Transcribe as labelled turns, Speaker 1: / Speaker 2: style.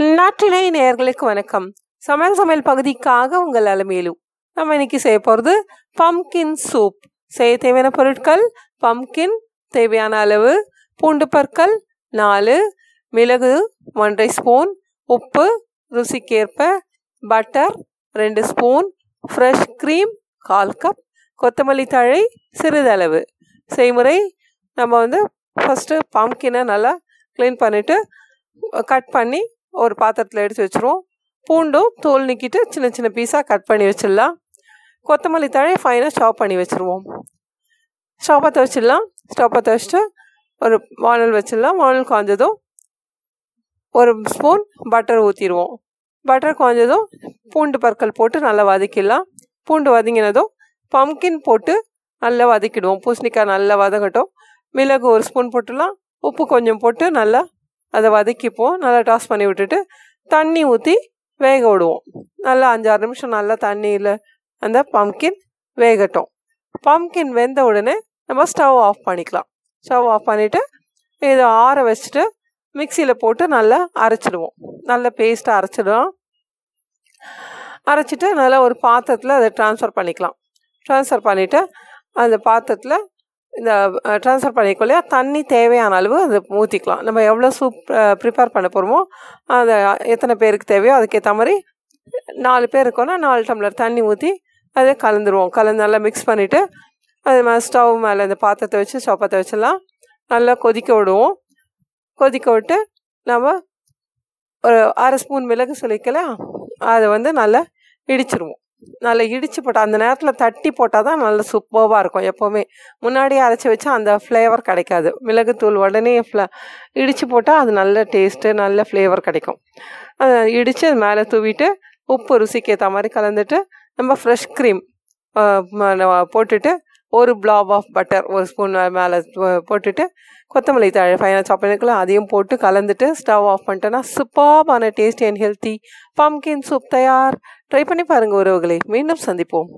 Speaker 1: நாட்டினை நேயர்களுக்கு வணக்கம். சமையல் சமையல் பகுதிக்காக உங்கள் அலமேலு. நம்ம இன்னைக்கு செய்ய போகிறது பம்கின் சூப் செய்ய தேவையான பொருட்கள் பம்கின் தேவையான அளவு பூண்டு பற்கள் நாலு மிளகு ஒன்றரை ஸ்பூன் உப்பு ருசிக்கேற்ப பட்டர் ரெண்டு ஸ்பூன் ஃப்ரெஷ் க்ரீம் கால் கப் கொத்தமல்லி தழை சிறிதளவு. செய்முறை நம்ம வந்து ஃபஸ்ட்டு பம்கினை நல்லா க்ளீன் பண்ணிவிட்டு கட் பண்ணி ஒரு பாத்திரத்தில் எடுத்து வச்சுருவோம். பூண்டும் தோல் நிற்கிட்டு சின்ன சின்ன பீஸாக கட் பண்ணி வச்சிடலாம். கொத்தமல்லி தழையை ஃபைனாக சாப் பண்ணி வச்சுருவோம். ஸ்டவ் பற்ற வச்சிடலாம் ஸ்டவ் பற்ற வச்சுட்டு ஒரு வானல் வச்சிடலாம். வானல் காஞ்சதும் ஒரு ஸ்பூன் பட்டர் ஊற்றிடுவோம் பட்டர் காய்ஞ்சதும் பூண்டு பற்கள் போட்டு நல்லா வதக்கிடலாம். பூண்டு வதங்கினதும் பம்கின் போட்டு நல்லா வதக்கிடுவோம். பூசணிக்காய் நல்லா வதங்கட்டும். மிளகு ஒரு ஸ்பூன் போட்டுடலாம். உப்பு கொஞ்சம் போட்டு நல்லா அதை வதக்கிப்போம் நல்லா டாஸ் பண்ணி விட்டுட்டு தண்ணி ஊற்றி வேக விடுவோம். நல்லா அஞ்சாறு நிமிஷம் நல்லா தண்ணியில் அந்த பம்கின் வேகட்டும். பம்கின் வெந்த உடனே நம்ம ஸ்டவ் ஆஃப் பண்ணிக்கலாம். ஸ்டவ் ஆஃப் பண்ணிவிட்டு இதை ஆற வச்சுட்டு மிக்சியில் போட்டு நல்லா அரைச்சிடுவோம். நல்ல பேஸ்ட்டாக அரைச்சிடுவோம் அரைச்சிட்டு நல்லா ஒரு பாத்திரத்தில் அதை ட்ரான்ஸ்ஃபர் பண்ணிக்கலாம். ட்ரான்ஸ்ஃபர் பண்ணிவிட்டு அந்த பாத்திரத்தில் இந்த ட்ரான்ஸ்ஃபர் பண்ணிக்கொள்ளே தண்ணி தேவையான அளவு அதை ஊற்றிக்கலாம் நம்ம எவ்வளோ சூப் ப்ரிப்பேர் பண்ண போகிறோமோ அதை எத்தனை பேருக்கு தேவையோ அதுக்கேற்ற மாதிரி நாலு பேர் இருக்கோன்னா நாலு டம்ளர் தண்ணி ஊற்றி அதை கலந்துருவோம். கலந்து நல்லா மிக்ஸ் பண்ணிவிட்டு அது மாதிரி ஸ்டவ் மேலே இந்த பாத்திரத்தை வச்சு ஸ்டவ் பற்ற வச்சுலாம் நல்லா கொதிக்க விடுவோம். கொதிக்க விட்டு நம்ம ஒரு அரை ஸ்பூன் மிளகு சொல்லிக்கலாம் அதை வந்து நல்லா இடிச்சிருவோம். நல்லா இடித்து போட்டால் அந்த நேரத்தில் தட்டி போட்டால் தான் நல்ல சூப்பர்வாக இருக்கும் எப்போவுமே. முன்னாடியே அரைச்சி வச்சா அந்த ஃப்ளேவர் கிடைக்காது. மிளகுத்தூள் உடனே ஃப்ள இடித்து போட்டால் அது நல்ல டேஸ்ட்டு நல்ல ஃப்ளேவர் கிடைக்கும். அதை இடித்து அது மேலே தூவிட்டு உப்பு ருசிக்கு ஏற்ற மாதிரி கலந்துட்டு நம்ம ஃப்ரெஷ் க்ரீம் போட்டுட்டு ஒரு பிளாப் ஆஃப் பட்டர் ஒரு ஸ்பூன் மேலே போட்டுட்டு கொத்தமல்லி தழை ஃபைனாக சாப் அதையும் போட்டு கலந்துட்டு ஸ்டவ் ஆஃப் பண்ணிட்டேன்னா சூப்பர்பான tasty and healthy pumpkin soup தயார். ட்ரை பண்ணி பாருங்கள் உறவுகளை. மீண்டும் சந்திப்போம்.